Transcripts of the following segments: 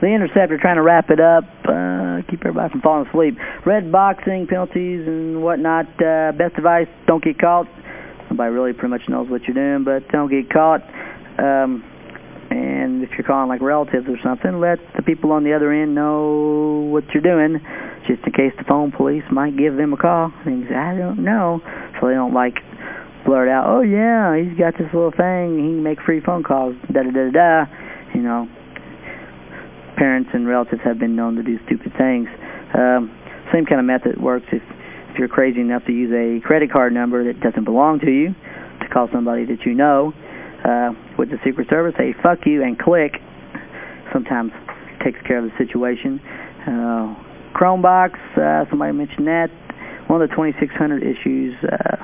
The Interceptor trying to wrap it up, uh, keep everybody from falling asleep. Red boxing, penalties and whatnot. Uh, best advice, don't get caught. Nobody really pretty much knows what you're doing, but don't get caught. Um, and if you're calling like relatives or something, let the people on the other end know what you're doing, just in case the phone police might give them a call. Things I don't know, so they don't like blurt out, oh yeah, he's got this little thing, he can make free phone calls, da-da-da-da, you know. Parents and relatives have been known to do stupid things. Um, same kind of method works if, if you're crazy enough to use a credit card number that doesn't belong to you to call somebody that you know. Uh, with the Secret Service, say fuck you and click. Sometimes takes care of the situation. Uh, Chromebox, uh, somebody mentioned that. One of the 2600 issues, uh,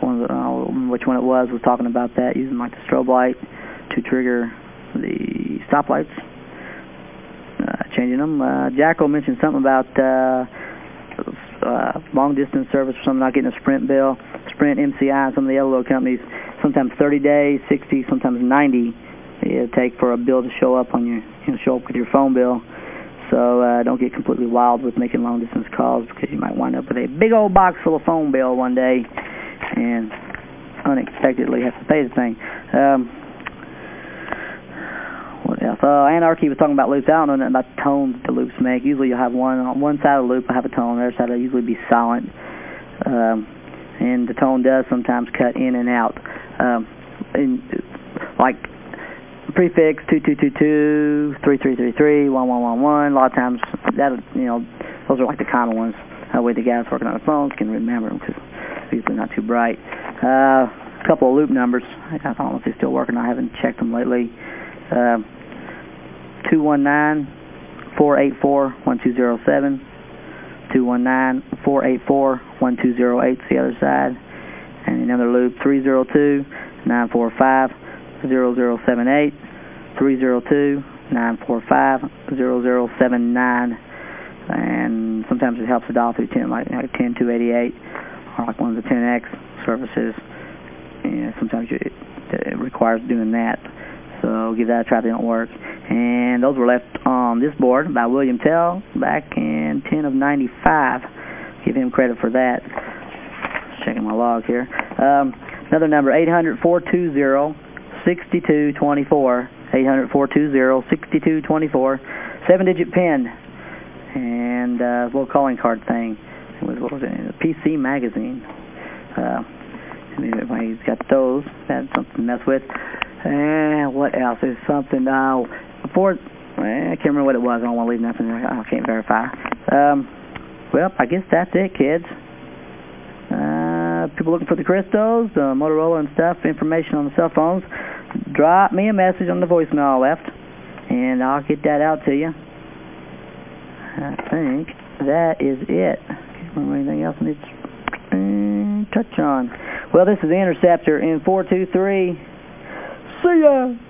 one of the, uh, which one it was, was talking about that, using like the strobe light to trigger the stoplights, changing them. Uh, Jackal mentioned something about uh, uh, long distance service or something, not getting a Sprint bill. Sprint, MCI, some of the little companies, sometimes 30 days, 60, sometimes 90 it take for a bill to show up on your, you know, show up with your phone bill. So uh, don't get completely wild with making long distance calls because you might wind up with a big old box full of phone bill one day and unexpectedly have to pay the thing. Um, else? Uh, Anarchy was talking about loops. I don't know about the tones the loops make. Usually you'll have one on one side of the loop will have a tone, on the other side will usually be silent. Um, and the tone does sometimes cut in and out. Um, in, like prefix 2222, 3333, 1111, a lot of times that, you know, those are like the common ones. That way the guys working on the phones can remember them because they're usually not too bright. Uh, a couple of loop numbers. I don't know if they're still working. I haven't checked them lately. Uh, 219-484-1207. 219-484-1208 the other side. And another loop, 302-945-0078. 302-945-0079. And sometimes it helps to dial through 10, like, like 10288 or like one of the 10X services. And sometimes it, it requires doing that. So give that a try if it don't work. And those were left on this board by William Tell back in 10 of 95. Give him credit for that. Checking my log here. Um, another number, 800-420-6224. 800-420-6224. Seven-digit PIN. And uh, little calling card thing. What was it? A PC magazine. Uh, everybody's got those. That's something to mess with. And what else? There's something, uh, before, I can't remember what it was. I don't want to leave nothing. I can't verify. Um, well, I guess that's it, kids. Uh, people looking for the crystals, the Motorola and stuff, information on the cell phones, drop me a message on the voicemail left, and I'll get that out to you. I think that is it. Anything else I need to touch on. Well, this is Interceptor in 423. See ya!